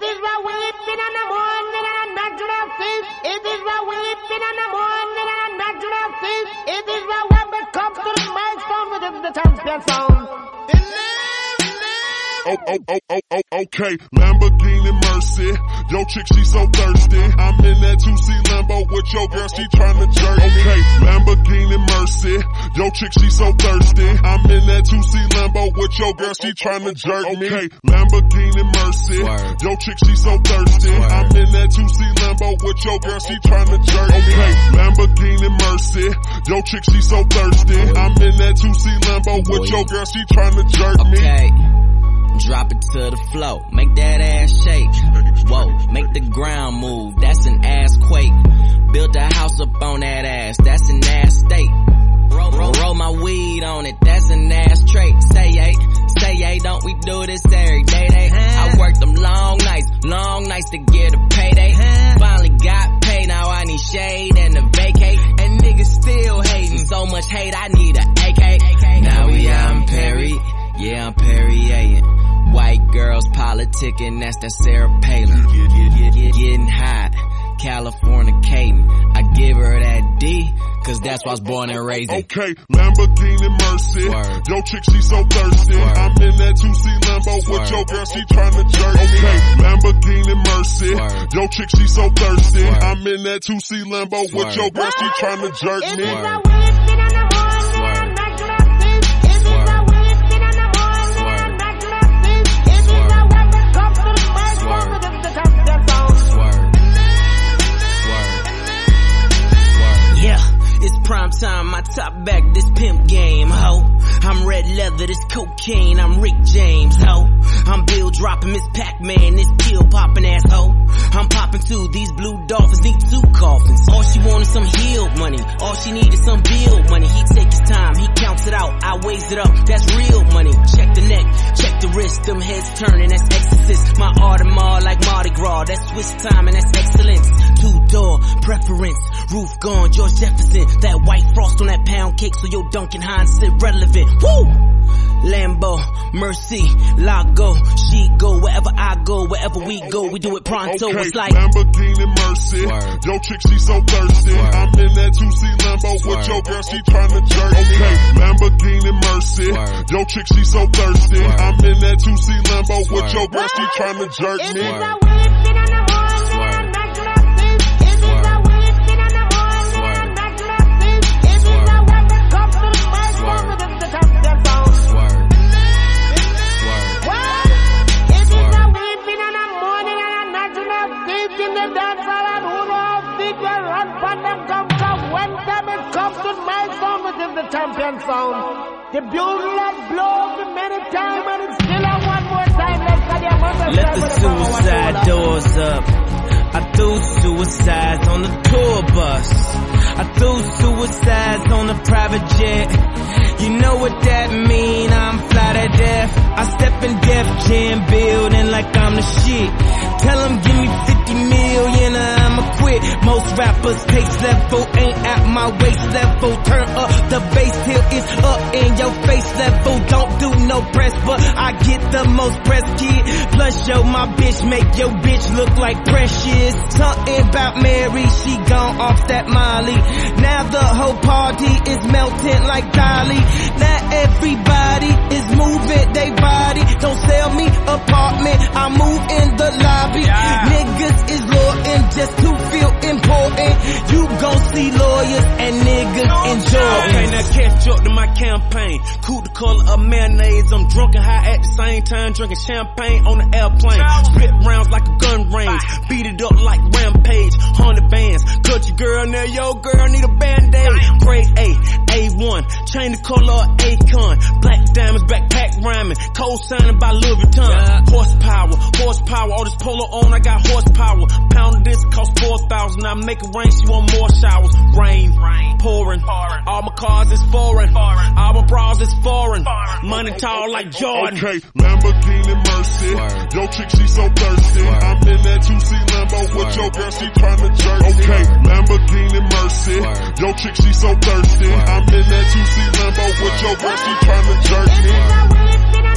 It is what we've been on the morning and natural feast. It is what we've been on the morning and natural feast. It is what when we come to the milestone with the champion sound. Oh, oh, oh, oh, oh, oh, okay. Lamborghini Mercy. Yo chick, she so thirsty. I'm in that 2C Lambo with your girl, she tryna jerk me. Okay. Lamborghini Mercy. Yo chick, she so thirsty. I'm in that 2C Lambo with your girl, she tryna jerk me. Okay. Lamborghini Mercy. Yo chick, she so thirsty. I'm in that 2C Lambo with your girl, she tryna jerk me. Okay. Lamborghini Mercy. Yo chick, she so thirsty. I'm in that 2C Lambo with your girl, she tryna jerk me. Okay. Drop it to the flow. Make that ass shake. Whoa. Make the ground move. That's an ass quake. Build a house up on that ass. That's an ass state. Roll, roll, roll my weed on it. That's an ass trait. Say yay. Say yay. Don't we do this every day? To get a payday. Finally got paid. Now I need shade and a vacate. And niggas still hating. So much hate. I need a AK. Now we out in Paris. Yeah, I'm Perry Perrier. White girls politicking, that's that Sarah Palin. Getting hot, Californicating. I give her that D, cause that's why I was born and raised in. Okay, Lamborghini Mercy. Swerve. Yo chick, she so thirsty. Swerve. I'm in that 2C Lambo with your girl, she tryna jerk me. Okay, Lamborghini Mercy. Swerve. Yo chick, she so thirsty. Swerve. I'm in that 2C Lambo with your girl, she tryna jerk It me. My top back, this pimp game, ho. I'm red leather, this cocaine, I'm Rick James, ho. I'm Bill dropping Miss Pac-Man, this pill popping asshole. I'm popping too, these blue dolphins need two coffins. All she wanted some healed money, all she needed some bill money. He take his time, he counts it out, I weighs it up, that's real money. Check the neck, check the wrist, them heads turning, that's exorcist. My Audemars like Mardi Gras, that's Swiss time and that's excellence. Two door preference, roof gone, George Jefferson. That white frost on that pound cake, so your Duncan Hines sit relevant. Woo! Lambo, Mercy, Lago, she go wherever I go, wherever we go, we do it pronto. Okay, It's like Lamborghini Mercy. Swerve. Yo chick, she so thirsty. Swerve. I'm in that 2C Lambo with Swerve. your girl, she tryna jerk me. Okay, Lamborghini Mercy. Swerve. Yo chick, she so thirsty. Swerve. I'm in that 2C Lambo with Swerve. your girl, she tryna jerk me. is Swerve. what we've been on the them when comes to within the champion sound. The bugle that blows the many time and it's still on one more time. Let the suicide doors up. I threw suicides on the tour bus. I threw suicides on the private jet. You know what that mean? I'm fly to death. I step in Def Jam building like I'm the shit. Tell 'em give me 50 million quit. Most rappers pace level ain't at my waist level. Turn up the bass till it's up in your face level. Don't do no press, but I get the most press kid. Plus yo, my bitch make your bitch look like precious. Something about Mary, she gone off that Molly. Now the whole party is melting like Dalí. Now everybody is moving now catch up to my campaign. Cool the color of mayonnaise. I'm drunk and high at the same time, drinking champagne on the airplane. Spit rounds like a gun range. Beat it up like rampage. Hundred bands. Cut your girl now, yo girl need a band-aid. Grade A, A1. Chain the color of Akon. Black diamonds, backpack rhyming. Cold signing by Louis Vuitton. Horsepower, horsepower. All this polo on, I got horsepower. Pound of this cost 4,000. I make it rain, she want more showers. Rain, rain. pouring. All my cars is foreign. All my bras is foreign. Money tall like Jordan. Okay, Lamborghini Mercy. Swerve. Yo chick, she so thirsty. Swerve. I'm in that 2C Lambo with Swerve. your girl, she tryna jerk. Okay, Lamborghini Mercy. Swerve. Yo chick, she so thirsty. Swerve. I'm in that 2C Lambo with your girl, she tryna jerk me. It's been